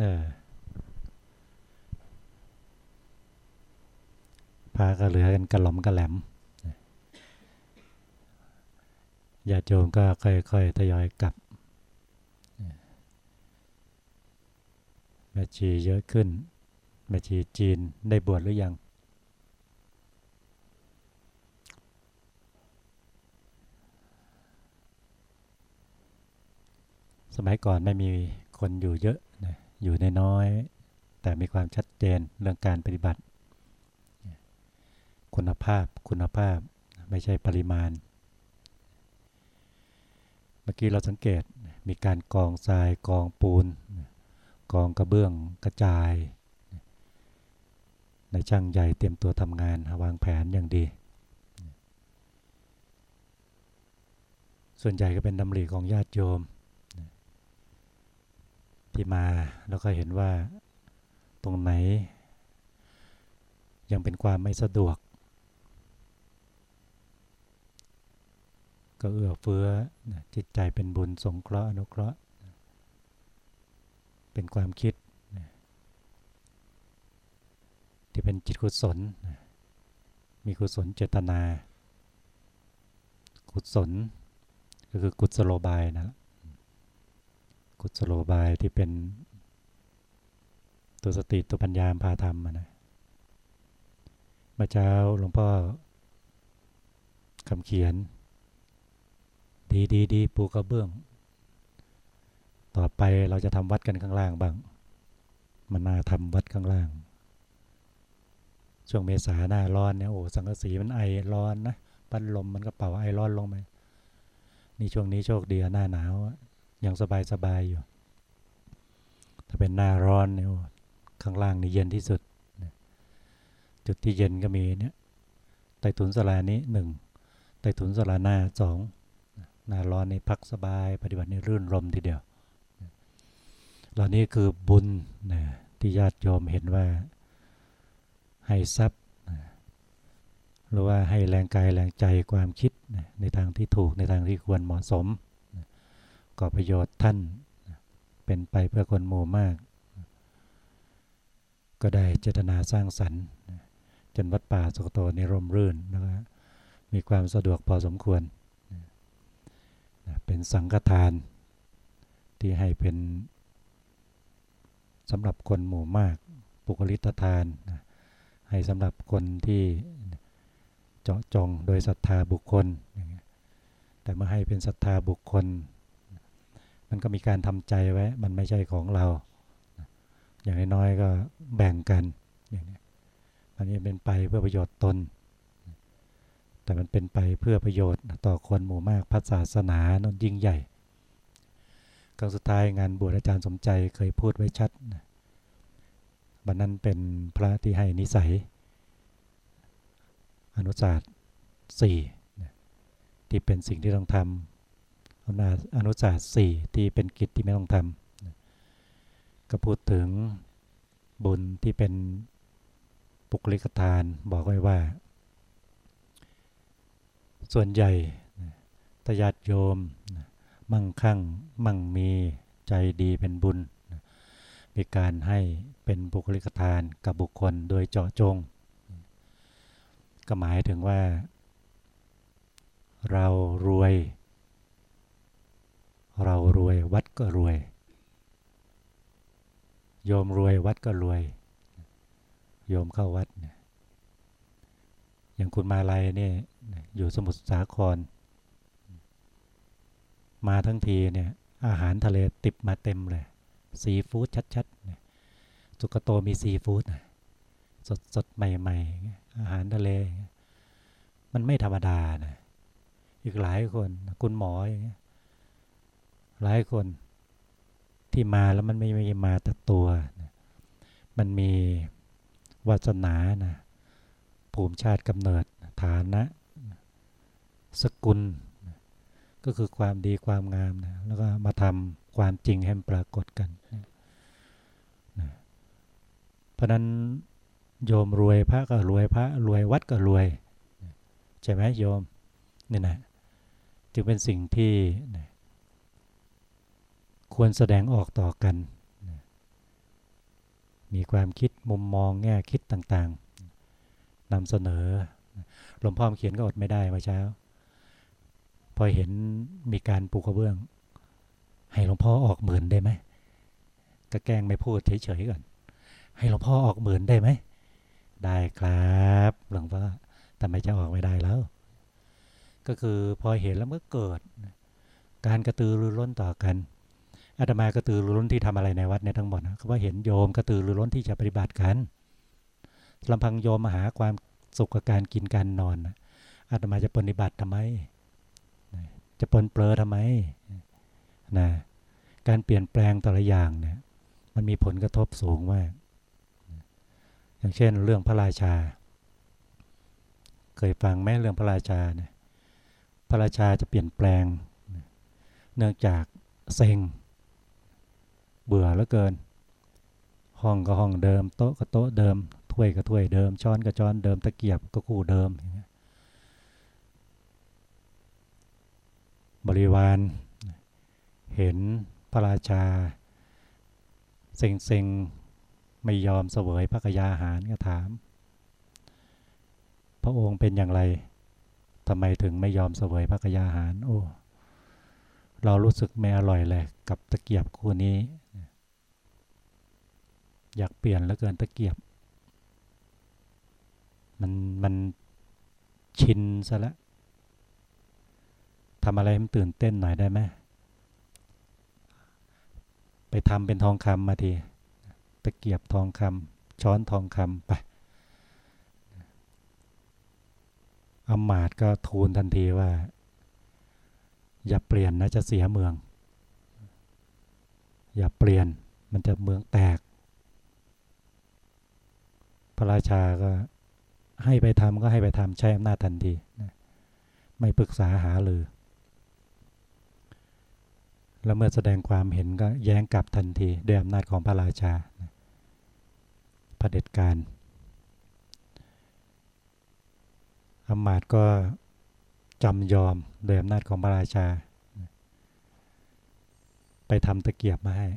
ออพาก็เหลือกันกระหล่อมกระแหลมญาติโยมก็ค่อยๆทยอยกลับแม่ชีเยอะขึ้นแม่ชีจีนได้บวชหรือยัง สมัยก่อนไม่มีคนอยู่เยอะ อยู่ในน้อยแต่มีความชัดเจนเรื่องการปฏิบัติ คุณภาพคุณภาพไม่ใช่ปริมาณ เมื่อกี้เราสังเกตมีการกองทรายกองปูน กองกระเบื้องกระจายในช่างใหญ่เตรียมตัวทำงานวางแผนอย่างดี ส่วนใหญ่ก็เป็นดำริของญาติโยม ที่มาแล้วก็เห็นว่าตรงไหน ยังเป็นความไม่สะดวก ก็เอื้อเฟื้อจิตใจเป็นบุญสงเคราะห์อนุเคราะห์ เป็นความคิด ที่เป็นจิตกุศล มีกุศลเจตนา กุศลก็คือกุศโลบายนะ กุศโลบายที่เป็นตัวสติตัวปัญญาพาธรรมนะเมื่อเช้าหลวงพ่อคำเขียน ดีดีดีปูกระเบื้อง ต่อไปเราจะทำวัดกันข้างล่างบ้าง มันน่าทำวัดข้างล่าง ช่วงเมษาหน้าร้อนเนี่ยโอ้สังกะสีมันไอร้อนนะปั้นลมมันก็เป่าไอร้อนลงไปนี่ช่วงนี้โชคดีหน้าหนาว ยังสบายสบายอยู่ ถ้าเป็นหน้าร้อนเนี่ยข้างล่างนี่เย็นที่สุด จุดที่เย็นก็มีเนี่ยใต้ถุนสลานี้หนึ่งใต้ถุนสลาหน้าสองหน้าร้อนนี่พักสบาย ปฏิบัตินี่รื่นรมทีเดียวเหล่านี้คือบุญนะที่ญาติโยมเห็นว่าให้ทรัพย์หรือว่าให้แรงกายแรงใจความคิดในทางที่ถูกในทางที่ควรเหมาะสม ก่อประโยชน์ท่าน เป็นไปเพื่อคนหมู่มาก ก็ได้เจตนาสร้างสรรค์ จนวัดป่าสุกโตในร่มรื่นแล้วมีความสะดวกพอสมควร เป็นสังฆทานที่ให้เป็นสำหรับคนหมู่มากปุกลิตทาน ให้สำหรับคนที่เจาะจงโดยศรัทธาบุคคล แต่เมื่อให้เป็นศรัทธาบุคคล มันก็มีการทำใจไว้ มันไม่ใช่ของเรา อย่างน้อยๆก็แบ่งกันอย่างนี้มันจะเป็นไปเพื่อประโยชน์ตน แต่มันเป็นไปเพื่อประโยชน์ต่อคนหมู่มากพัฒศาสนานนยิ่งใหญ่ครั้งสุดท้ายงานบวชอาจารย์สมใจเคยพูดไว้ชัดบันนั้นเป็นพระที่ให้นิสัย อนุศาสตร์สี่ที่เป็นสิ่งที่ต้องทำ อนาอนุศาสตร์สี่ที่เป็นกิจที่ไม่ต้องทำก็พูดถึงบุญที่เป็นปุกลิกทานบอกไว้ว่า ส่วนใหญ่ตญาติโยม มั่งคั่ง มั่งมีใจดีเป็นบุญ มีการให้เป็นบุคลิกทานกับบุคคลโดยเจาะจง ก็หมายถึงว่า เรารวย เรารวยวัดก็รวย โยมรวยวัดก็รวย โยมเข้าวัดเนี่ยอย่างคุณมาลัยเนี่ยอยู่สมุทรสาคร มาทั้งทีเนี่ยอาหารทะเลติบมาเต็มเลยซีฟู้ดชัดๆสุกโตมีซีฟู้ดสดสดใหม่ ๆ อาหารทะเล มันไม่ธรรมดานะอีกหลายคนคุณหมออย่างเงี้ย หลายคนที่มาแล้วมันไม่ไม่มาแต่ตัวนะมันมีวาสนานะภูมิชาติกำเนิดฐานะ สกุล ก็คือความดีความงามนะแล้วก็มาทำความจริงให้ปรากฏกันนะเพราะนั้นโยมรวยพระก็รวยพระรวยวัดก็รวย ใช่ไหมโยมนี่นะจึงเป็นสิ่งที่นะ ควรแสดงออกต่อกัน มีความคิดมุมมองแง่คิดต่างๆนำเสนอหลวงพ่อเขียนก็อดไม่ได้เมื่อเช้า พอเห็นมีการปลูกกระเบื้อง ให้หลวงพ่อออกหมื่นได้ไหมก็แกล้งไม่พูดเฉยๆก่อน ให้หลวงพ่อออกหมื่นได้ไหม ได้ครับหลวงพ่อแต่ไม่จะออกไม่ได้แล้ว ก็คือพอเห็นแล้วเมื่อเกิด การกระตือรือร้นต่อกัน อาตมากระตือรือร้นที่ทำอะไรในวัดเนี่ยทั้งหมดนะก็ว่าเห็นโยมกระตือรือร้นที่จะปฏิบัติกันลำพังโยมมาหาความสุขกับการกินการนอนอาตมาจะปฏิบัติทำไม จะปนเปลือทำไมนะการเปลี่ยนแปลงแต่ละอย่างเนี่ย มันมีผลกระทบสูงมาก อย่างเช่น เรื่องพระราชา เคยฟังไหมเรื่องพระราชาเนี่ยพระราชาจะเปลี่ยนแปลง เนื่องจากเซ็ง เบื่อแล้วเกิน ห้องก็ห้องเดิม โต๊ะก็โต๊ะเดิม ถ้วยก็ถ้วยเดิม ช้อนก็ช้อนเดิม ตะเกียบก็คู่เดิม บริวารเห็นพระราชา เซ็งเซ็งไม่ยอมเสวยพระกยาหารก็ถาม พระองค์เป็นอย่างไรทำไมถึงไม่ยอมเสวยพระกยาหาร โอ้ เรารู้สึกไม่อร่อยเลยกับตะเกียบคู่นี้ อยากเปลี่ยนแล้วเกินตะเกียบ มันมันชินซะแล้วทำอะไรให้มันตื่นเต้นหน่อยได้ไหมไปทำเป็นทองคำมาทีตะเกียบทองคำช้อนทองคำไปอมาตก็ทูลทันทีว่า อย่าเปลี่ยนนะจะเสียเมือง อย่าเปลี่ยนมันจะเมืองแตก พระราชาก็ให้ไปทำก็ให้ไปทำใช้อำนาจทันทีไม่ปรึกษาหาเลยแล้วเมื่อแสดงความเห็นก็แย้งกลับทันทีด้วยอำนาจของพระราชาพระเด็จการอมาตก็จำยอมโดยอำนาจของพระราชา ไปทำตะเกียบมาให้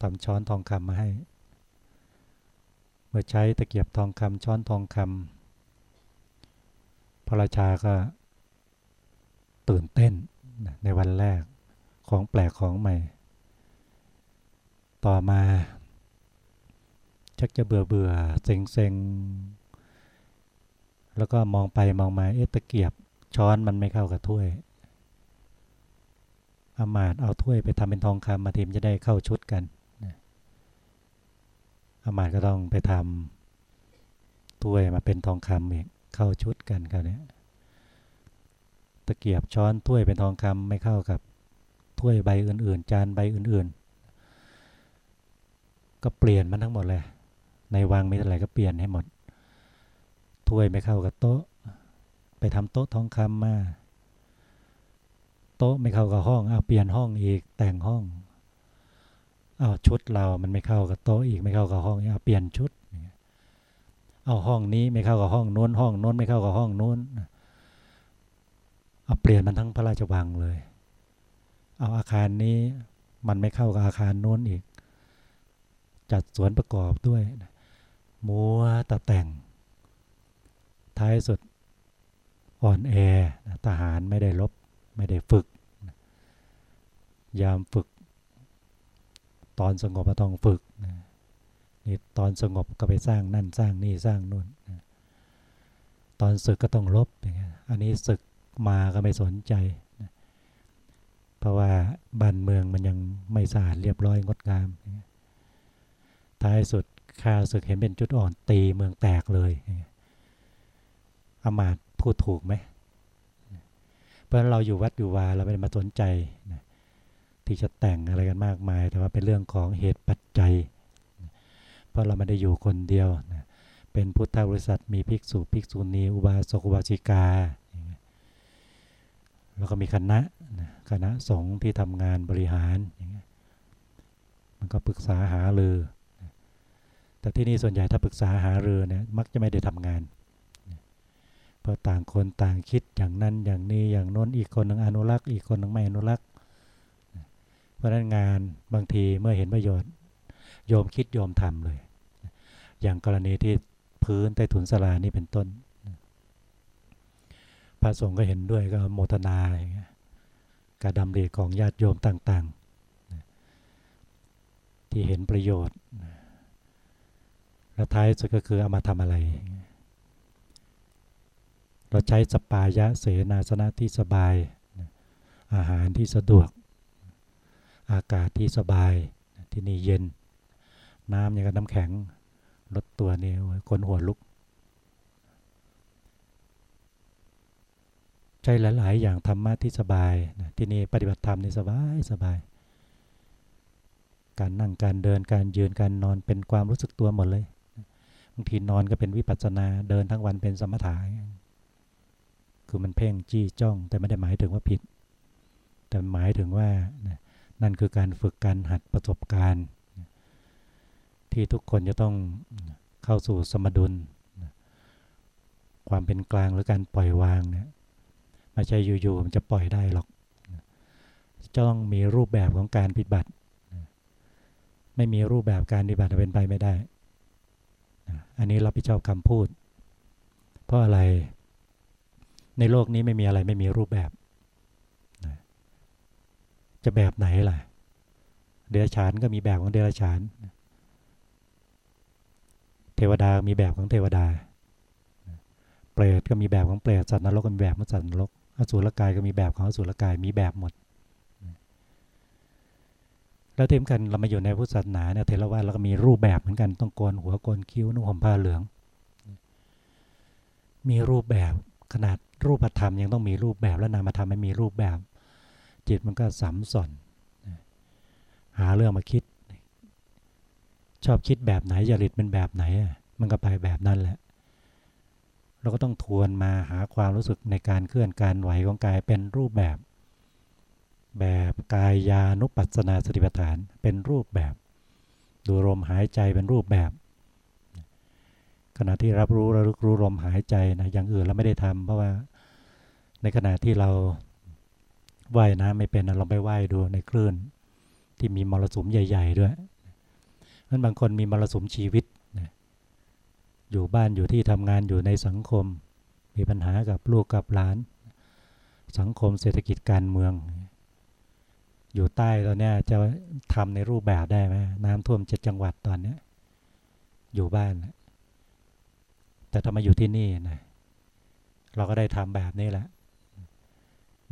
ทำช้อนทองคำมาให้ เมื่อใช้ตะเกียบทองคำช้อนทองคำพระราชาก็ตื่นเต้นในวันแรกของแปลกของใหม่ ต่อมา ชักจะเบื่อเบื่อเซ็งเซ็งแล้วก็มองไปมองมาเอ๊ะตะเกียบช้อนมันไม่เข้ากับถ้วยอามาตเอาถ้วยไปทำเป็นทองคำมาทีมจะได้เข้าชุดกัน อามาตก็ต้องไปทำถ้วยมาเป็นทองคำอีกเข้าชุดกันครับเนี่ยตะเกียบช้อนถ้วยเป็นทองคำไม่เข้ากับถ้วยใบอื่น ๆ จานใบอื่น ๆ ก็เปลี่ยนมันทั้งหมดเลย ในวังมีอะไรก็เปลี่ยนให้หมด ถ้วยไม่เข้ากับโต๊ะ ไปทำโต๊ะทองคำมา โต๊ะไม่เข้ากับห้องเอาเปลี่ยนห้องอีกแต่งห้อง เอาชุดเรามันไม่เข้ากับโต๊ะอีกไม่เข้ากับห้องเอาเปลี่ยนชุดเอาห้องนี้ไม่เข้ากับห้องโน้น ห้องโน้นไม่เข้ากับห้องโน้นเอาเปลี่ยนมันทั้งพระราชวังเลย เอาอาคารนี้มันไม่เข้ากับอาคารโน้นอีก จัดสวนประกอบด้วยมัวตะแต่ง ท้ายสุดอ่อนแอทหารไม่ได้ลบไม่ได้ฝึก ยามฝึก ตอนสงบก็ต้องฝึกนี่ตอนสงบก็ไปสร้างนั่นสร้างนี่สร้างนู่นตอนศึกก็ต้องลบอย่างเงี้ยอันนี้ศึกมาก็ไม่สนใจ เพราะว่าบ้านเมืองมันยังไม่สะอาดเรียบร้อยงดงาม ท้ายสุดข้าศึกเห็นเป็นจุดอ่อนตีเมืองแตกเลยอมาตพูดถูกไหม เพราะเราอยู่วัดอยู่วาเราไม่ได้มาสนใจนะ ที่จะแต่งอะไรกันมากมาย แต่ว่าเป็นเรื่องของเหตุปัจจัย เพราะเราไม่ได้อยู่คนเดียวนะเป็นพุทธบริษัทมีภิกษุภิกษุณีอุบาสกอุบาสิกา แล้วก็มีคณะคณะสงฆ์ที่ทำงานบริหารมันก็ปรึกษาหารือแต่ที่นี่ส่วนใหญ่ถ้าปรึกษาหารือเนี่ยมักจะไม่ได้ทำงานเพราะต่างคนต่างคิดอย่างนั้นอย่างนี้อย่างโน้นอีกคนหนึ่งอนุรักษ์อีกคนหนึ่งไม่อนุรักษ์ เพราะนั้นงานบางทีเมื่อเห็นประโยชน์ โยมคิดโยมทำเลย อย่างกรณีที่พื้นใต้ถุนสลานี่เป็นต้น พระสงฆ์ก็เห็นด้วยก็โมทนาการดำริของญาติโยมต่าง ๆ ที่เห็นประโยชน์และท้ายสุดก็คือเอามาทำอะไร เราใช้สปายะเสนาสนะที่สบาย อาหารที่สะดวก อากาศที่สบายที่นี่เย็น น้ำอย่างกับน้ำแข็งลดตัวนี่คนหัวลุกใช้หลาย ๆ อย่างธรรมะที่สบายที่นี่ปฏิบัติธรรมนี่สบายสบาย การนั่งการเดินการยืนการนอนเป็นความรู้สึกตัวหมดเลยบางทีนอนก็เป็นวิปัสสนาเดินทั้งวันเป็นสมถะคือมันเพ่งจี้จ้อง แต่ไม่ได้หมายถึงว่าผิด แต่หมายถึงว่านั่ นั่นคือการฝึกการหัดประสบการณ์ ที่ทุกคนจะต้องเข้าสู่สมดุล ความเป็นกลางหรือการปล่อยวางเนี่ยไม่ใช่อยู่ๆมันจะปล่อยได้หรอกจะต้องมีรูปแบบของการปฏิบัติ ไม่มีรูปแบบการปฏิบัติเป็นไปไม่ได้ อันนี้รับผิดชอบคำพูด เพราะอะไร ในโลกนี้ไม่มีอะไรไม่มีรูปแบบ จะแบบไหนล่ะ เดรัจฉานก็มีแบบของเดรัจฉาน เทวดามีแบบของเทวดา เปรตก็มีแบบของเปรต สัตว์นรกก็มีแบบของสัตว์นรก อสุรกายก็มีแบบของอสุรกาย มีแบบหมด แล้วเทียมกันเรามาอยู่ในพุทธศาสนาเนี่ยเทรวาสเราก็มีรูปแบบเหมือนกัน ต้องโกนหัวโกนคิ้วนุ่งห่มผ้าเหลือง มีรูปแบบขนาดรูปธรรมยังต้องมีรูปแบบและนามธรรมไม่มีรูปแบบ จิตมันก็สัมสอนหาเรื่องมาคิด ชอบคิดแบบไหนจริตเป็นแบบไหน มันก็ไปแบบนั้นแหละ เราก็ต้องทวนมาหาความรู้สึกในการเคลื่อนการไหวของกายเป็นรูปแบบ แบบกายยานุปัสนาสติปัฏฐานเป็นรูปแบบ ดูลมหายใจเป็นรูปแบบ ขณะที่รับรู้ระลึกรู้ลมหายใจนะอย่างอื่นเราไม่ได้ทำเพราะว่าในขณะที่เรา ว่ายน้ำไม่เป็นเราไปว่ายดูในคลื่น ที่มีมรสุมใหญ่ ๆ ด้วยนั้นบางคนมีมรสุมชีวิตอยู่บ้านอยู่ที่ทำงานอยู่ในสังคม มีปัญหากับลูกกับหลาน สังคมเศรษฐกิจการเมือง อยู่ใต้ตอนนี้จะทำในรูปแบบได้ไหมน้ำท่วมเจ็ดจังหวัดตอนนี้อยู่บ้าน แต่ถ้ามาอยู่ที่นี่นะเราก็ได้ทำแบบนี้แหละ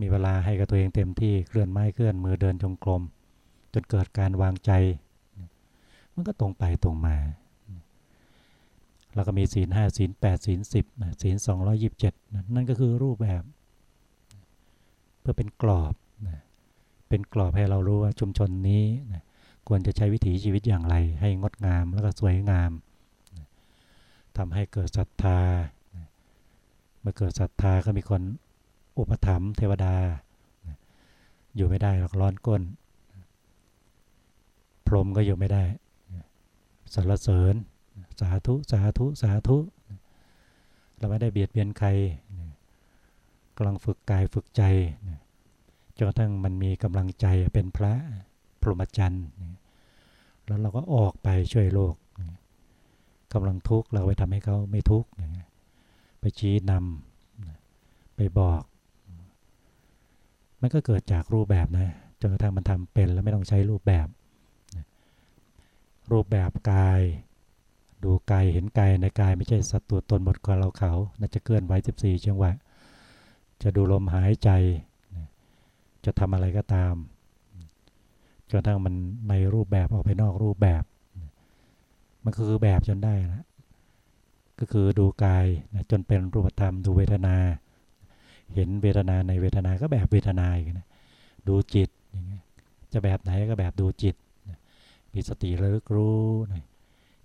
มีเวลาให้กับตัวเองเต็มที่เคลื่อนไม้เคลื่อนมือเดินจงกรมจนเกิดการวางใจ มันก็ตรงไปตรงมาเราก็มีศีลห้าศีลแปดศีลสิบศีลสองร้อยยิบเจ็ดนั่นก็คือรูปแบบ เพื่อเป็นกรอบเป็นกรอบให้เรารู้ว่าชุมชนนี้ควรจะใช้วิถีชีวิตอย่างไร ให้งดงามแล้วก็สวยงามทำให้เกิดศรัทธาเมื่อเกิดศรัทธาก็มีคน อุปถัมภ์เทวดา อยู่ไม่ได้หรอกร้อนก้น พรหมก็อยู่ไม่ได้สรรเสริญ สาธุสาธุสาธุ เราไม่ได้เบียดเบียนใครกำลังฝึกกายฝึกใจจนกระทั่งมันมีกำลังใจเป็นพระพรหมจรรย์แล้วเราก็ออกไปช่วยโลกกำลังทุกข์เราไปทำให้เขาไม่ทุกข์ไปชี้นำไปบอก มันก็เกิดจากรูปแบบนะจนกระทั่งมันทำเป็นแล้วไม่ต้องใช้รูปแบบ รูปแบบกาย ดูกายเห็นกายในกายไม่ใช่สัตว์ตัวตนหมดกว่าเราเขาน่าจะเคลื่อนไหว14จังหวะจะดูลมหายใจ จะทำอะไรก็ตามจนกระทั่งมันในรูปแบบออกไปนอกรูปแบบ มันคือแบบจนได้นะก็คือดูกายจนเป็นรูปธรรม ดูเวทนา เห็นเวทนาในเวทนาก็แบบเวทนาอีกนะดูจิตอย่างเงี้ยจะแบบไหนก็แบบดูจิตมีสติระลึกรู้นะ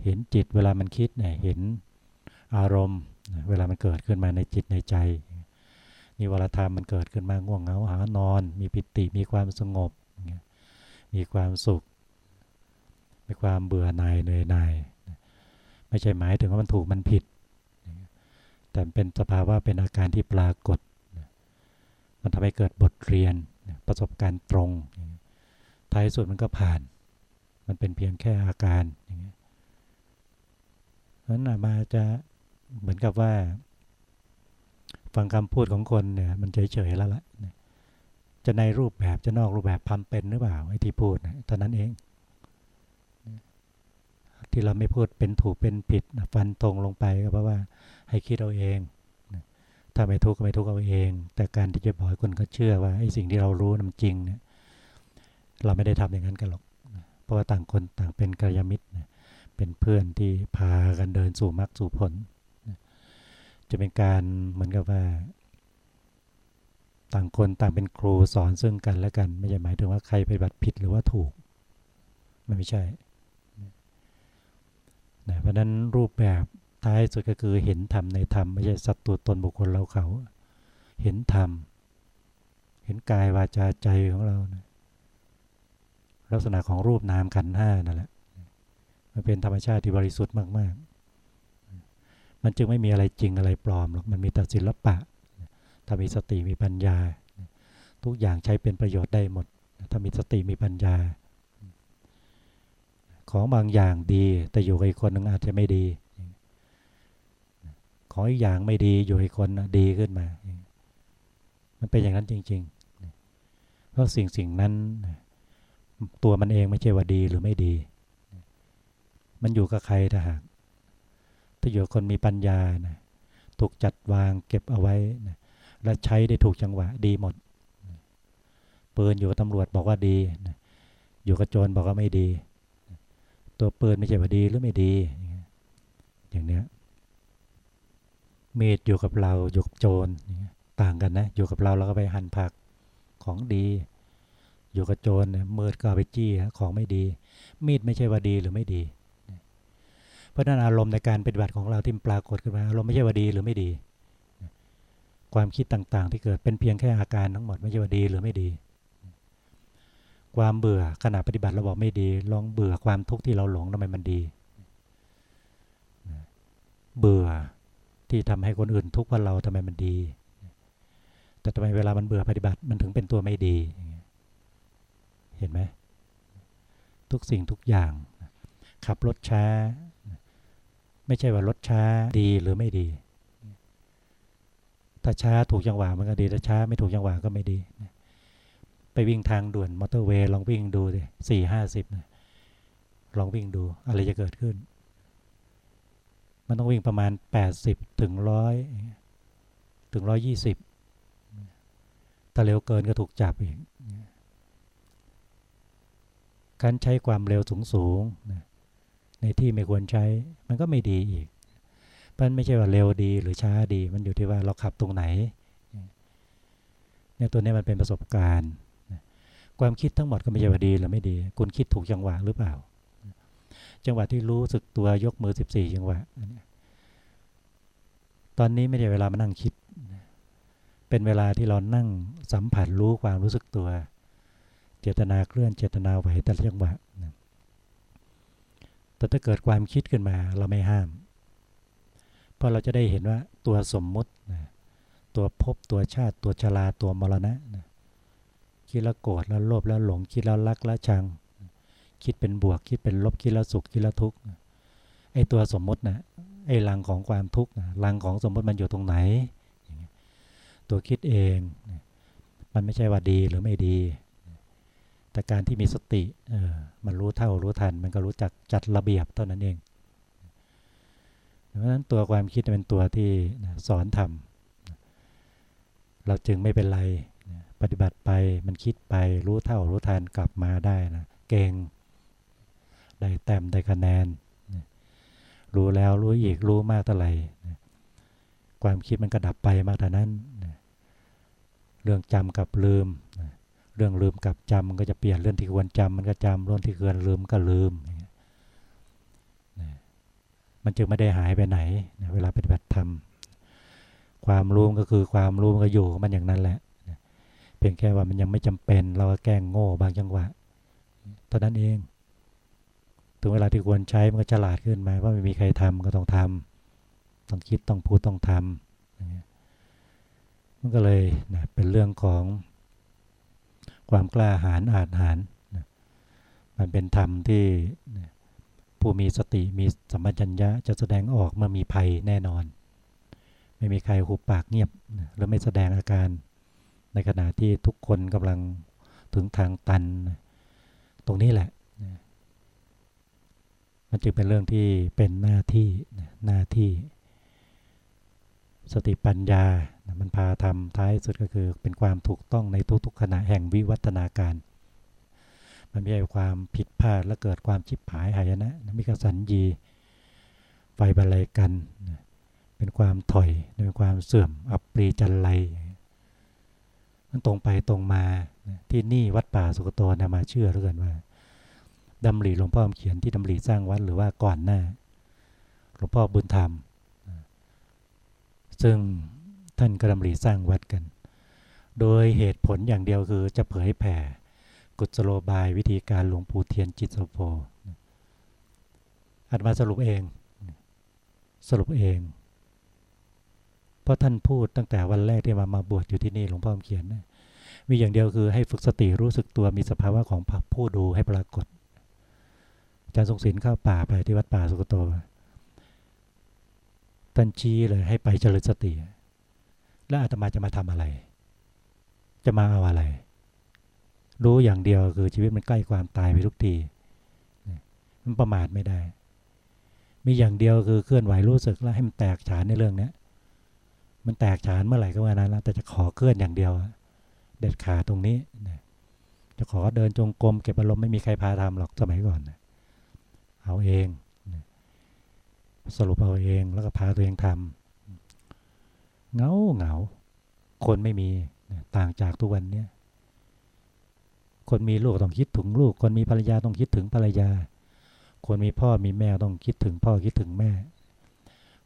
เห็นจิตเวลามันคิดเนี่ยเห็นอารมณ์เวลามันเกิดขึ้นมาในจิตในใจนี่วรธรรมมันเกิดขึ้นมาง่วงเหงาหานอน มีปิติมีความสงบมีความสุข มีความเบื่อหน่ายเหนื่อยหน่ายไม่ใช่หมายถึงว่ามันถูกมันผิด แต่เป็นสภาวะเป็นอาการที่ปรากฏ มันทำให้เกิดบทเรียนประสบการณ์ตรงท้ายสุดมันก็ผ่าน มันเป็นเพียงแค่อาการนั้นมาจะเหมือนกับว่า ฟังคำพูดของคนเนี่ยมันเฉยๆแล้วละจะในรูปแบบจะนอกรูปแบบพันเป็นหรือเปล่าไอ้ที่พูดเท่านั้นเอง ที่เราไม่พูดเป็นถูกเป็นผิดฟันตรงลงไปก็เพราะว่าให้คิดเอาเอง ถ้าไม่ทุกข์ก็ไม่ทุกข์เอาเอง แต่การที่จะบอกให้คนเขาเชื่อว่าไอ้สิ่งที่เรารู้มันจริงเนี่ยเราไม่ได้ทำอย่างนั้นกันหรอก เพราะว่าต่างคนต่างเป็นกัลยาณมิตรเป็นเพื่อนที่พากันเดินสู่มรรคสู่ผล จะเป็นการเหมือนกับว่า ต่างคนต่างเป็นครูสอนซึ่งกันและกัน ไม่ใช่หมายถึงว่าใครไปบัติผิดหรือว่าถูก มันไม่ใช่นะเพราะนั้นรูปแบบ ท้ายสุดก็คือเห็นธรรมในธรรมไม่ใช่สัตว์ตัวตนบุคคลเราเขา เห็นธรรม เห็นกายวาจาใจของเรานะลักษณะของรูปนามขันห้านั่นแหละมันเป็นธรรมชาติที่บริสุทธิ์มากๆ มันจึงไม่มีอะไรจริงอะไรปลอมหรอกมันมีแต่ศิลปะ ถ้ามีสติมีปัญญา ทุกอย่างใช้เป็นประโยชน์ได้หมด ถ้ามีสติมีปัญญา ของบางอย่างดี แต่อยู่กับอีกคนหนึ่งอาจจะไม่ดี ขออีกอย่างไม่ดีอยู่อีกคนดีขึ้นมา มันเป็นอย่างนั้นจริงๆเพราะสิ่งสิ่งนั้น ตัวมันเองไม่ใช่ว่าดีหรือไม่ดี มันอยู่กับใครถ้าหากถ้าอยู่คนมีปัญญานะถูกจัดวางเก็บเอาไว้นะและใช้ได้ถูกจังหวะดีหมดปืนอยู่กับตำรวจบอกว่าดีนะอยู่กับโจรบอกว่าไม่ดี ตัวปืนไม่ใช่ว่าดีหรือไม่ดี อย่างเนี้ย มีดอยู่กับเราอยู่กับโจรต่างกันนะ อยู่กับเราเราก็ไปหั่นผักของดี อยู่กับโจรเนี่ยมืดก็ไปจี้ของไม่ดี มีดไม่ใช่ว่าดีหรือไม่ดี เพราะนั้นอารมณ์ในการปฏิบัติของเราที่ปรากฏขึ้นมาอารมณ์ไม่ใช่ว่าดีหรือไม่ดี ความคิดต่างๆ ที่เกิดเป็นเพียงแค่อาการทั้งหมดไม่ใช่ว่าดีหรือไม่ดี ความเบื่อขณะปฏิบัติเราบอกไม่ดี ลองเบื่อความทุกข์ที่เราหลงทำไมมันดี เบื่อ ที่ทำให้คนอื่นทุกข์เพราเราทำไมมันดี แต่ทำไมเวลามันเบื่อปฏิบัติมันถึงเป็นตัวไม่ดี เห็นไหมทุกสิ่งทุกอย่างขับรถช้า ไม่ใช่ว่ารถช้าดีหรือไม่ดี ถ้าช้าถูกจังหวะมันก็ดีถ้าช้าไม่ถูกจังหวะก็ไม่ดี ไปวิ่งทางด่วนมอเตอร์เวย์ลองวิ่งดูดิสี่ห้าสิบลองวิ่งดูอะไรจะเกิดขึ้น มันต้องวิ่งประมาณ 80 ถึงร้อยถึงร้อยี่สิบถ้าเร็วเกินก็ถูกจับอีกการใช้ความเร็วสูงสูงในที่ไม่ควรใช้มันก็ไม่ดีอีกมันไม่ใช่ว่าเร็วดีหรือช้าดี มันอยู่ที่ว่าเราขับตรงไหนเนี่ยตัวนี้มันเป็นประสบการณ์ ความคิดทั้งหมดก็ไม่ใช่ว่าดีหรือไม่ดี คุณคิดถูกจังหวะหรือเปล่า จังหวะที่รู้สึกตัวยกมือสิบสี่จังหวะตอนนี้ไม่ใช่เวลามานั่งคิด เป็นเวลาที่เรานั่งสัมผัสรู้ความรู้สึกตัว เจตนาเคลื่อนเจตนาไหวแต่ละจังหวะแต่ถ้าเกิดความคิดขึ้นมาเราไม่ห้าม เพราะเราจะได้เห็นว่าตัวสมมุติตัวพบตัวชาติตัวชราตัวมรณะคิดแล้วโกรธแล้วโลภแล้วหลงคิดแล้วรักแล้วชัง คิดเป็นบวก คิดเป็นลบคิดแล้วสุขคิดแล้วทุกข์ไอ้ตัวสมมตินะไอ้ลังของความทุกข์ลังของสมมติมันอยู่ตรงไหน ตัวคิดเอง มันไม่ใช่ว่าดีหรือไม่ดี แต่การที่มีสติเออมันรู้เท่ารู้ทัน มันก็รู้จักจัดระเบียบเท่านั้นเองเพราะฉะนั้นตัวความคิดเป็นตัวที่สอนทำเราจึงไม่เป็นไร ปฏิบัติไปมันคิดไปรู้เท่ารู้ทันกลับมาได้นะเก่ง ได้แต้มได้คะแนน รู้แล้วรู้อีกรู้มากเท่าไหร่ความคิดมันก็ดับไปมากเท่านั้น เรื่องจำกับลืม เรื่องลืมกับจำมันก็จะเปลี่ยนเรื่องที่ควรจำมันก็จำเรื่องที่ควรลืมก็ลืม มันจึงไม่ได้หายไปไหน เวลาปฏิบัติธรรม ความรู้ก็คือความรู้มันก็อยู่มันอย่างนั้นแหละ เพียงแค่ว่ามันยังไม่จำเป็นเราก็แกล้งโง่บางจังหวะเท่านั้นเอง ถึงเวลาที่ควรใช้มันก็ฉลาดขึ้นมาว่าไม่มีใครทำก็ต้องทำต้องคิดต้องพูดต้องทำมันก็เลยนะเป็นเรื่องของความกล้าหาญอาจหารนะมันเป็นธรรมที่นะผู้มีสติมีสัมปชัญญะจะแสดงออกเมื่อมีภัยแน่นอน ไม่มีใครหุบปากเงียบหรือไม่แสดงอาการ ในขณะที่ทุกคนกำลังถึงทางตัน ตรงนี้แหละ มันจึงเป็นเรื่องที่เป็นหน้าที่หน้าที่ สติปัญญา มันพาทำท้ายสุดก็คือเป็นความถูกต้องในทุกๆขณะแห่งวิวัฒนาการ มันไม่ใช่ความผิดพลาดและเกิดความชิบหายหายนะมิกสันยีไฟบรรลัยกัน เป็นความถอยเป็นความเสื่อมอับปรีจันไรมันตรงไปตรงมาที่นี่วัดป่าสุกโตนะมาเชื่อเรื่องว่า ดำริหลวงพ่อเขียนที่ดำริสร้างวัดหรือว่าก่อนหน้าหลวงพ่อบุญธรรม ซึ่งท่านก็ดำริสร้างวัดกัน โดยเหตุผลอย่างเดียวคือจะเผยแผ่ กุศโลบายวิธีการหลวงปู่เทียนจิตโสโพอัดมาสรุปเอง สรุปเอง เพราะท่านพูดตั้งแต่วันแรกที่มามาบวชอยู่ที่นี่หลวงพ่อเขียนนะมีอย่างเดียวคือให้ฝึกสติรู้สึกตัวมีสภาวะของผู้ดูให้ปรากฏ อาจารย์ทรงศิลเข้าป่าไปที่วัดป่าสุกโตท่านชี้เลยให้ไปเจริญสติ แล้วอาตมาจะมาทำอะไร จะมาเอาอะไร รู้อย่างเดียวคือชีวิตมันใกล้ความตายไปทุกทีมันประมาทไม่ได้ มีอย่างเดียวคือเคลื่อนไหวรู้สึกแล้วให้มันแตกฉานในเรื่องนี้มันแตกฉานเมื่อไหร่ก็ว่านั้นแล้วแต่จะขอเคลื่อนอย่างเดียว เด็ดขาตรงนี้ จะขอเดินจงกรมเก็บอารมณ์ไม่มีใครพาทำหรอกสมัยก่อน เอาเอง สรุปเอาเองแล้วก็พาตัวเองทำเงาเหงาคนไม่มีต่างจากทุกวันนี้คนมีลูกต้องคิดถึงลูก คนมีภรรยาต้องคิดถึงภรรยา คนมีพ่อมีแม่ต้องคิดถึงพ่อคิดถึงแม่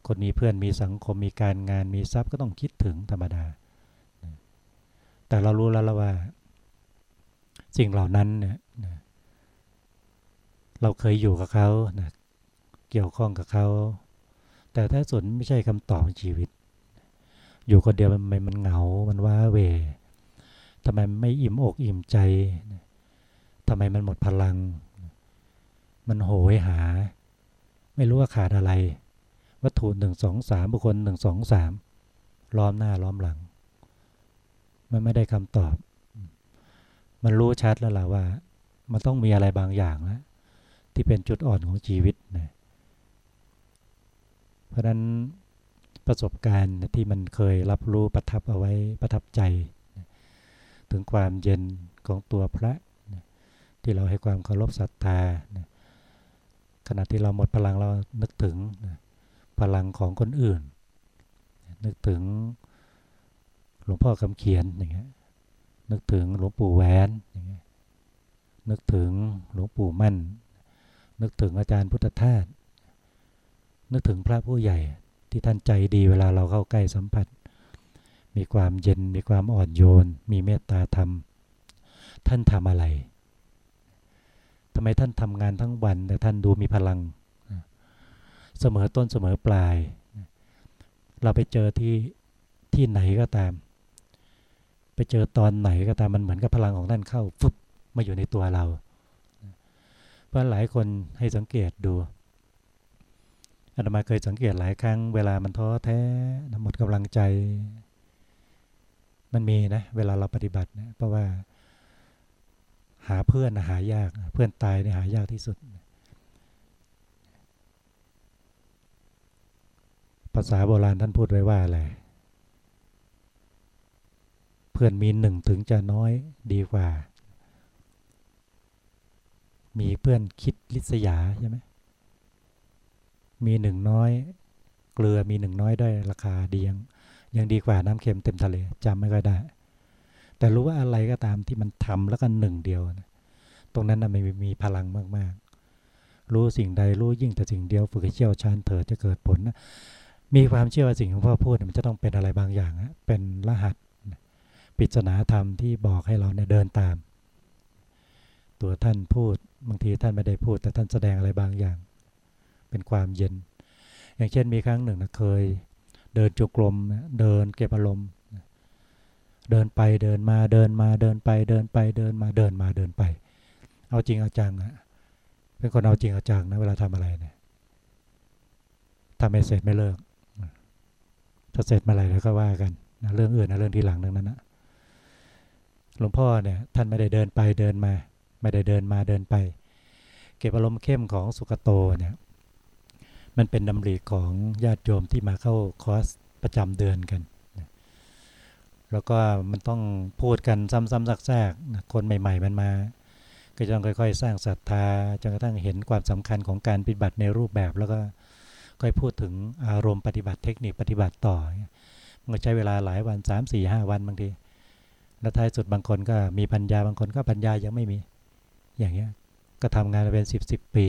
คนมีเพื่อนมีสังคมมีการงานมีทรัพย์ก็ต้องคิดถึงธรรมดา แต่เรารู้แล้วว่า สิ่งเหล่านั้นเนี่ย เราเคยอยู่กับเขานะเกี่ยวข้องกับเขา แต่ถ้าส่วนไม่ใช่คำตอบชีวิต อยู่คนเดียวมันมันเหงา มันว้าเวทำไมไม่อิ่มอกอิ่มใจทำไมมันหมดพลัง มันโหยหา ไม่รู้ว่าขาดอะไร วัตถุหนึ่งสองสามบุคคลหนึ่งสองสามล้อมหน้าล้อมหลัง มันไม่ได้คำตอบ มันรู้ชัดแล้วล่ะว่า มันต้องมีอะไรบางอย่างแล้ว ที่เป็นจุดอ่อนของชีวิตนะเพราะนั้นประสบการณ์ที่มันเคยรับรู้ประทับเอาไว้ประทับใจ ถึงความเย็นของตัวพระที่เราให้ความเคารพศรัทธาขณะที่เราหมดพลังเรานึกถึงพลังของคนอื่น นึกถึงหลวงพ่อคำเขียนอย่างเงี้ยนึกถึงหลวงปู่แหวนอย่างเงี้ยนึกถึงหลวงปู่มั่น นึกถึงอาจารย์พุทธทาสนึกถึงพระผู้ใหญ่ที่ท่านใจดีเวลาเราเข้าใกล้สัมผัส มีความเย็นมีความอ่อนโยน มีเมตตาธรรม ท่านทำอะไรทำไมท่านทำงานทั้งวันแต่ท่านดูมีพลัง เสมอต้นเสมอปลาย เราไปเจอที่ที่ไหนก็ตาม ไปเจอตอนไหนก็ตามมันเหมือนกับพลังของท่านเข้าฟึบมาอยู่ในตัวเรา ราะหลายคนให้สังเกตดูอาตมาเคยสังเกตหลายครั้งเวลามันท้อแท้หมดกำลังใจ มันมีนะ เวลาเราปฏิบัตินะเพราะว่า หาเพื่อนหายากเพื่อนตายเนี่ยหายากที่สุด ภาษาโบราณท่านพูดไว้ว่าอะไรเพื่อนมีหนึ่งถึงจะน้อยดีกว่า มีเพื่อนคิดลิษยาใช่ไหมมีหนึ่งน้อย เกลือมีหนึ่งน้อยได้ราคาดียังยังดีกว่าน้ำเค็มเต็มทะเลจำไม่ค่อยได้ แต่รู้ว่าอะไรก็ตามที่มันทำแล้วก็หนึ่งเดียวนะตรงนั้นนะมันมีพลังมากๆ รู้สิ่งใดรู้ยิ่งแต่สิ่งเดียวฝึกเชี่ยวชาญเถิดจะเกิดผลนะมีความเชื่อว่าสิ่งของพ่อพูดมันจะต้องเป็นอะไรบางอย่างนะเป็นรหัสปริศนาธรรมที่บอกให้เราเนี่ยเดินตาม ตัวท่านพูด บางทีท่านไม่ได้พูด แต่ท่านแสดงอะไรบางอย่าง เป็นความเย็น อย่างเช่นมีครั้งหนึ่งนะเคย เดินจุกลมเดินเก็บอารมณ์เดินไปเดินมาเดินมาเดินไปเดินไปเดินมาเดินมาเดินไป เอาจริงเอาจังอะเป็นคนเอาจริงเอาจังนะเวลาทำอะไรเนี่ยทำไม่เสร็จไม่เลิกถ้าเสร็จมาอะไรแล้วก็ว่ากันนะเรื่องอื่นนะเรื่องที่หลังดังนั้นนะหลวงพ่อเนี่ยท่านไม่ได้เดินไปเดินมา ไม่ได้เดินมาเดินไป เก็บอารมณ์เข้มของสุกโตเนี่ยมันเป็นดำริของญาติโยมที่มาเข้าคอร์สประจำเดือนกัน แล้วก็มันต้องพูดกันซ้ำๆซากๆ คนใหม่ ๆ มันมา ก็จะต้องค่อย ๆ สร้างศรัทธาจนกระทั่งเห็นความสำคัญของการปฏิบัติในรูปแบบแล้วก็ค่อยพูดถึงอารมณ์ปฏิบัติเทคนิคปฏิบัติต่อ มันก็ใช้เวลาหลายวัน 3 4 5 วันบางที แล้วท้ายสุดบางคนก็มีปัญญาบางคนก็ปัญญายังไม่มี อย่างเงี้ยก็ทำงานมาเป็น 10 10ปี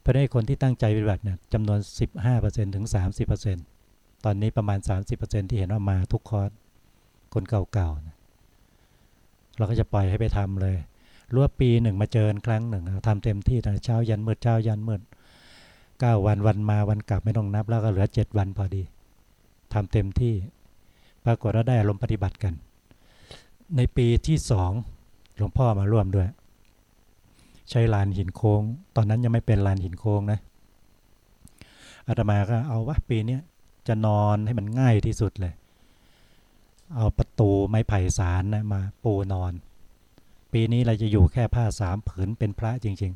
เพราะได้คนที่ตั้งใจปฏิบัติเนี่ยจำนวน 15%ถึง 30%ตอนนี้ประมาณ 30%ที่เห็นว่ามาทุกคอร์สคนเก่าๆนะเราก็จะปล่อยให้ไปทำเลยรู้วปีหนึ่งมาเจอครั้งหนึ่งทำเต็มที่เช้ายันมืดเช้ายันมืดเก้าวันวันมาวันกลับไม่ต้องนับ แล้วก็เหลือเจ็ดวันพอดีทำเต็มที่ ปรากฏว่าได้อารมณ์ปฏิบัติกัน ในปีที่สอง หลวงพ่อมาร่วมด้วย ใช้ลานหินโค้ง ตอนนั้นยังไม่เป็นลานหินโค้งนะอาตมาก็เอาวะปีนี้จะนอนให้มันง่ายที่สุดเลย เอาประตูไม้ไผ่สารนะมาปูนอน ปีนี้เราจะอยู่แค่ผ้าสามผืนเป็นพระจริง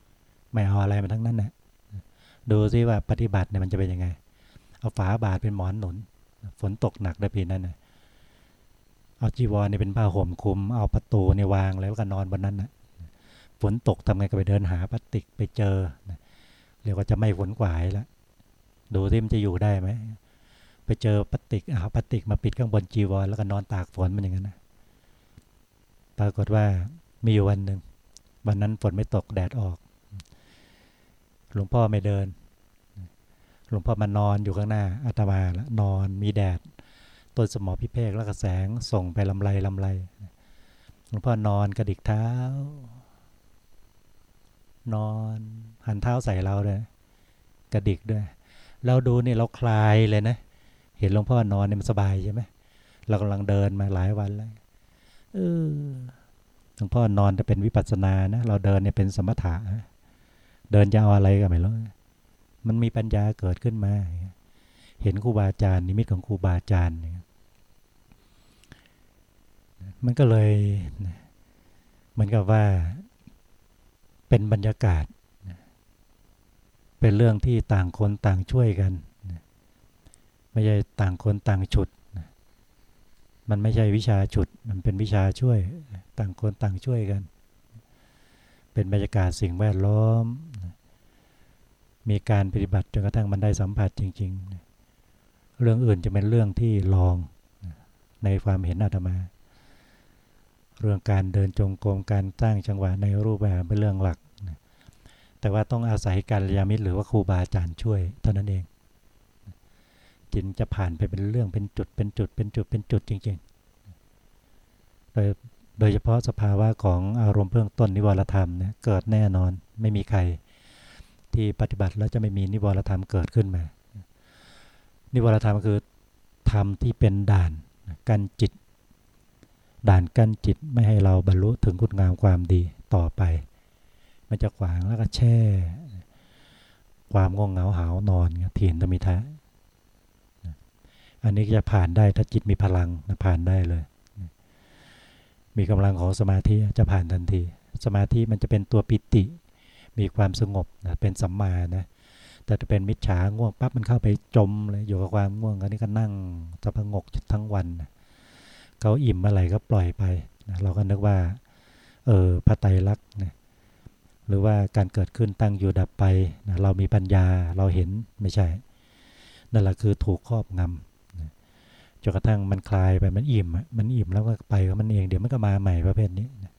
ๆ ไม่เอาอะไรมาทั้งนั้นนะดูซิว่าปฏิบัติเนี่ยมันจะเป็นยังไง เอาฝาบาทเป็นหมอนหนุน ฝนตกหนักในปีนั้นนะ เอาจีวรเนี่ยเป็นผ้าห่มคลุม เอาประตูเนี่ยวางแล้วก็นอนบนนั้นนะฝนตกทำไงก็ไปเดินหาพลาสติกไปเจอเรียกว่าจะไม่ฝนกวายแล้วดูที่มันจะอยู่ได้ไหมไปเจอพลาสติกเอาพลาสติกมาปิดข้างบนจีวรแล้วก็นอนตากฝนมันอย่างนั้นนะปรากฏว่ามีอยู่วันหนึ่งวันนั้นฝนไม่ตกแดดออก หลวงพ่อไม่เดิน หลวงพ่อมานอนอยู่ข้างหน้าอาตมาแล้วนอนมีแดด ต้นสมอพิเภกแล้วก็แสงส่งไปลำไรลำไรหลวงพ่อนอนกระดิกเท้า นอนหันเท้าใส่เราเลยกระดิกด้วย เราดูนี่เราคลายเลยนะ เห็นหลวงพ่อนอนเนี่ยมันสบายใช่ไหมเรากำลังเดินมาหลายวันแล้วเออหลวงพ่อนอนจะเป็นวิปัสสนานะเราเดินเนี่ยเป็นสมถะเดินจะเอาอะไรก็ไม่รู้มันมีปัญญาเกิดขึ้นมา เห็นครูบาอาจารย์นิมิตของครูบาอาจารย์ มันก็เลยเหมือนกับว่าเป็นบรรยากาศ เป็นเรื่องที่ต่างคนต่างช่วยกัน ไม่ใช่ต่างคนต่างฉุด มันไม่ใช่วิชาฉุด มันเป็นวิชาช่วย ต่างคนต่างช่วยกัน เป็นบรรยากาศสิ่งแวดล้อม มีการปฏิบัติจนกระทั่งมันได้สัมผัสจริง ๆ เรื่องอื่นจะเป็นเรื่องที่ลองในความเห็นอาตมา เรื่องการเดินจงกรมการสร้างจังหวะในรูปแบบเป็นเรื่องหลัก แต่ว่าต้องอาศัยการยามิตรหรือว่าครูบาอาจารย์ช่วยเท่านั้นเองจินจะผ่านไปเป็นเรื่องเป็นจุดเป็นจุดเป็นจุดเป็นจุดจริงๆ โดยโดยเฉพาะสภาวะของอารมณ์เบื้องต้นนิวรธรรมเนี่ยเกิดแน่นอนไม่มีใครที่ปฏิบัติแล้วจะไม่มีนิวรธรรมเกิดขึ้นมา นิวรธรรมคือธรรมที่เป็นด่านกันจิต ด่านกั้นจิตไม่ให้เราบรรลุถึงคุณงามความดีต่อไป มันจะขวางแล้วก็แช่ ความง่วงเหงาหานอนเถียนตมิทะอันนี้จะผ่านได้ถ้าจิตมีพลังนะผ่านได้เลย มีกำลังของสมาธิจะผ่านทันที สมาธิมันจะเป็นตัวปิติ มีความสงบนะเป็นสัมมานะแต่จะเป็นมิจฉาง่วงปั๊บมันเข้าไปจมเลยอยู่กับความง่วงอันนี้ก็นั่งจะพงกทั้งวันนะ เขาอิ่มเมื่อไหร่ก็ปล่อยไปนะเราก็นึกว่า เออพระไตรลักษณ์นะหรือว่าการเกิดขึ้นตั้งอยู่ดับไปนะเรามีปัญญาเราเห็นไม่ใช่ นั่นแหละคือถูกครอบงำนะจนกระทั่งมันคลายไปมันอิ่มมันอิ่มแล้วก็ไปของมันเองเดี๋ยวมันก็มาใหม่ประเภทนี้นะ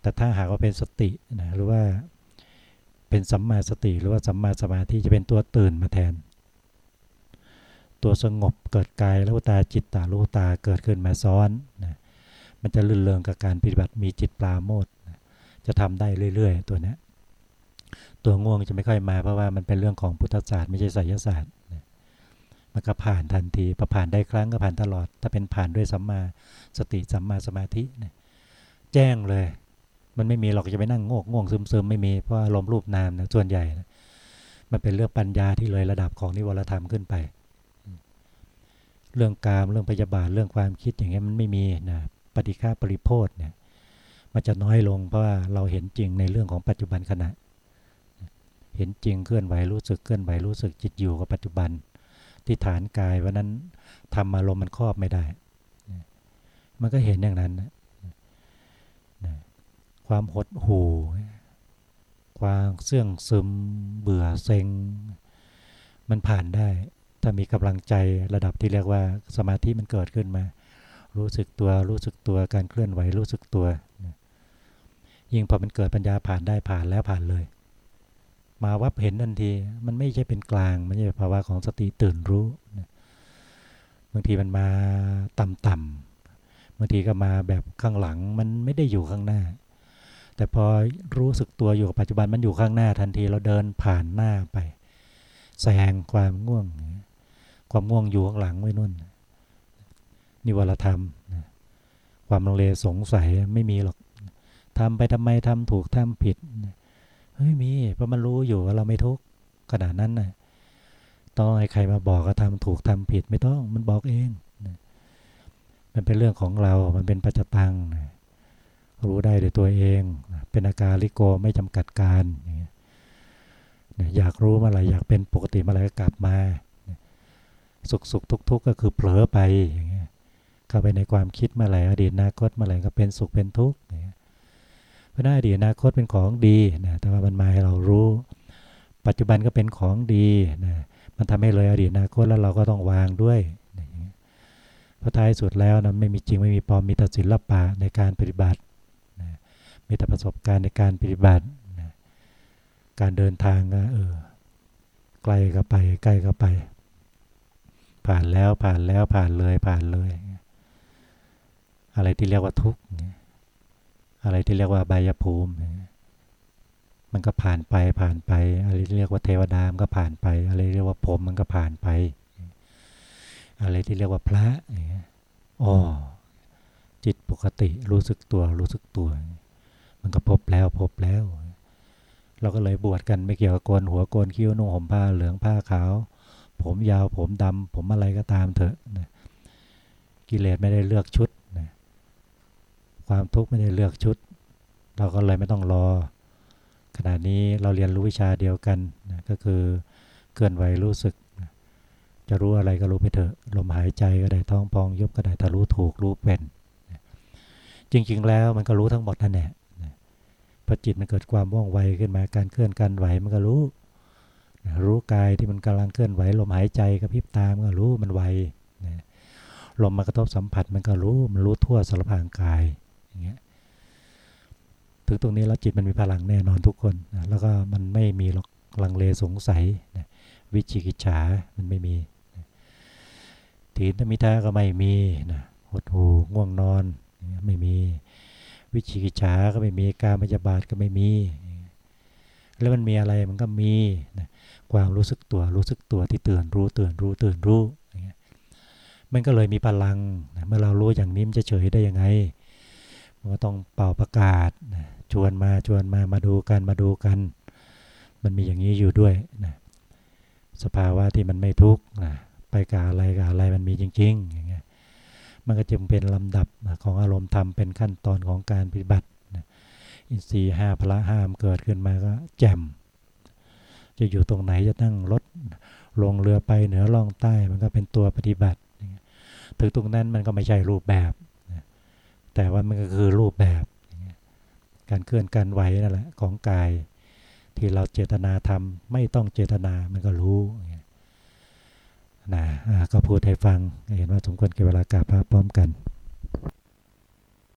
แต่ถ้าหากว่าเป็นสตินะหรือว่าเป็นสัมมาสติหรือว่าสัมมาสมาธิจะเป็นตัวตื่นมาแทน ตัวสงบเกิดกายรู้ตาจิตตารู้ตาเกิดขึ้นมาซ้อนนะมันจะลื่นเริงกับการปฏิบัติมีจิตปราโมทนะจะทำได้เรื่อย ๆ ตัวนี้ตัวง่วงจะไม่ค่อยมาเพราะว่ามันเป็นเรื่องของพุทธศาสตร์ไม่ใช่ไสยศาสตร์นะมันก็ผ่านทันทีพอผ่านได้ครั้งก็ผ่านตลอด ถ้าเป็นผ่านด้วยสัมมาสติสัมมาสมาธินะแจ้งเลย มันไม่มีหรอกจะไปนั่งโงกง่วงซึมซึมไม่มีเพราะอารมณ์รูปนามนะส่วนใหญ่นะมันเป็นเรื่องปัญญาที่เลยระดับของนิวรธรรมขึ้นไป เรื่องกามเรื่องพยาบาทเรื่องความคิดอย่างเงี้ยมันไม่มีนะปฏิฆาปริโพธเนี่ยมันจะน้อยลงเพราะว่าเราเห็นจริงในเรื่องของปัจจุบันขณะ เห็นจริงเคลื่อนไหวรู้สึกเคลื่อนไหวรู้สึกจิตอยู่กับปัจจุบัน ที่ฐานกายวันนั้นทำอารมณ์มันครอบไม่ได้ มันก็เห็นอย่างนั้นนะความหดหู่ความเสื่องซึมเบื่อเซ็ง มันผ่านได้ ถ้ามีกำลังใจระดับที่เรียกว่าสมาธิมันเกิดขึ้นมา รู้สึกตัวรู้สึกตัวการเคลื่อนไหวรู้สึกตัว ยิ่งพอมันเกิดปัญญาผ่านได้ผ่านแล้วผ่านเลย มาวับเห็นทันที มันไม่ใช่เป็นกลาง มันไม่ใช่ภาวะของสติตื่นรู้บางทีมันมาต่ำๆบางทีก็มาแบบข้างหลังมันไม่ได้อยู่ข้างหน้า แต่พอรู้สึกตัวอยู่กับปัจจุบันมันอยู่ข้างหน้าทันทีเราเดินผ่านหน้าไปแซงความง่วง ความง่วงอยู่ข้างหลังไว้นู่น นิวรธรรม ความลังเลสงสัยไม่มีหรอกทำไปทำไมทำถูกทำผิดเฮ้ยมี เพราะมันรู้อยู่ว่าเราไม่ทุกข์ขนาดนั้นนะต้องให้ใครมาบอกก็ทำถูกทำผิดไม่ต้องมันบอกเองมันเป็นเรื่องของเรา มันเป็นปัจจตัง รู้ได้ด้วยตัวเอง เป็นอาการลิโกไม่จำกัดการ อยากรู้มื่อไรอยากเป็นปกติมื่อไรก็กลับมา สุขสุขทุกทุกก็คือเผลอไปอย่างเงี้ยเข้าไปในความคิดมื่อไรอดีตอนาคตมื่อไรก็เป็นสุขเป็นทุกข์เนี่ยเพราะนั้นอดีตอนาคตเป็นของดีนะแต่ว่ามันมาให้เรารู้ ปัจจุบันก็เป็นของดีนะมันทำให้เลยอดีตอนาคตแล้วเราก็ต้องวางด้วยเพราะท้ายสุดแล้วนะไม่มีจริงไม่มีปลอมมีแต่ศิลปะในการปฏิบัติมีแต่ประสบการณ์ในการปฏิบัตินะการเดินทางก็เออใกล้ก็ไปใกล้ก็ไป ผ่านแล้วผ่านแล้วผ่านเลยผ่านเลย อะไรที่เรียกว่าทุกข์อะไรที่เรียกว่าใบยภูมิ มันก็ผ่านไปผ่านไป อะไรที่เรียกว่าเทวดามก็ผ่านไป อะไรเรียกว่าผมมันก็ผ่านไป อะไรที่เรียกว่าพระอ๋อจิตปกติรู้สึกตัวรู้สึกตัว มันก็พบแล้วพบแล้ว เราก็เลยบวชกันไม่เกี่ยวกับโกนหัวโกนคิ้วนุ่งห่มผ้าเหลืองผ้าขาว ผมยาวผมดำผมอะไรก็ตามเถอะนะกิเลสไม่ได้เลือกชุดนะความทุกข์ไม่ได้เลือกชุด เราก็เลยไม่ต้องรอ ขณะนี้เราเรียนรู้วิชาเดียวกันนะก็คือเคลื่อนไหวรู้สึกนะจะรู้อะไรก็รู้ไปเถอะ ลมหายใจก็ได้ท้องพองยุบก็ได้ถ้ารู้ถูกรู้เป็นจริง ๆ แล้วมันก็รู้ทั้งหมดนั่นแหละพอจิตมันเกิดความว่องไวขึ้นมาการเคลื่อนการไหวมันก็รู้ รู้กายที่มันกำลังเคลื่อนไหวลมหายใจกระพริบตามันก็รู้มันไวลมมากระทบสัมผัสมันก็รู้มันรู้ทั่วสารพางกายอย่างเงี้ยถึงตรงนี้แล้วจิตมันมีพลังแน่นอนทุกคนนะแล้วก็มันไม่มีหรอกลังเลสงสัยนะวิจิกิจฉามันไม่มีนะถีนมิทาก็ไม่มีนะหดหูง่วงนอนไม่มี วิชิกิจฉาก็ไม่มีการพยาบาทก็ไม่มี แล้วมันมีอะไรมันก็มีนะความรู้สึกตัวรู้สึกตัวที่เตือนรู้เตือนรู้เตือนรู้อย่างเงี้ยมันก็เลยมีพลังนะเมื่อเรารู้อย่างนี้มันจะเฉยได้ยังไงมันก็ต้องเป่าประกาศนะชวนมาชวนมามาดูกันมาดูกัน มันมีอย่างนี้อยู่ด้วยนะสภาวะที่มันไม่ทุกข์นะไปกับอะไรกับอะไรมันมีจริง ๆ อย่างเงี้ยมันก็จึงเป็นลำดับของอารมณ์ธรรมเป็นขั้นตอนของการปฏิบัติ อินทรีย์ห้าพละห้ามเกิดขึ้นมาก็แจ่ม จะอยู่ตรงไหนจะตั้งรถลงเรือไปเหนือล่องใต้มันก็เป็นตัวปฏิบัติ ถึงตรงนั้นมันก็ไม่ใช่รูปแบบ แต่ว่ามันก็คือรูปแบบ การเคลื่อนการไหวนั่นแหละของกายที่เราเจตนาทำไม่ต้องเจตนามันก็รู้นะก็พูดให้ฟังเห็นว่าสมควรเก็บเวลากาบพระพร้อมกัน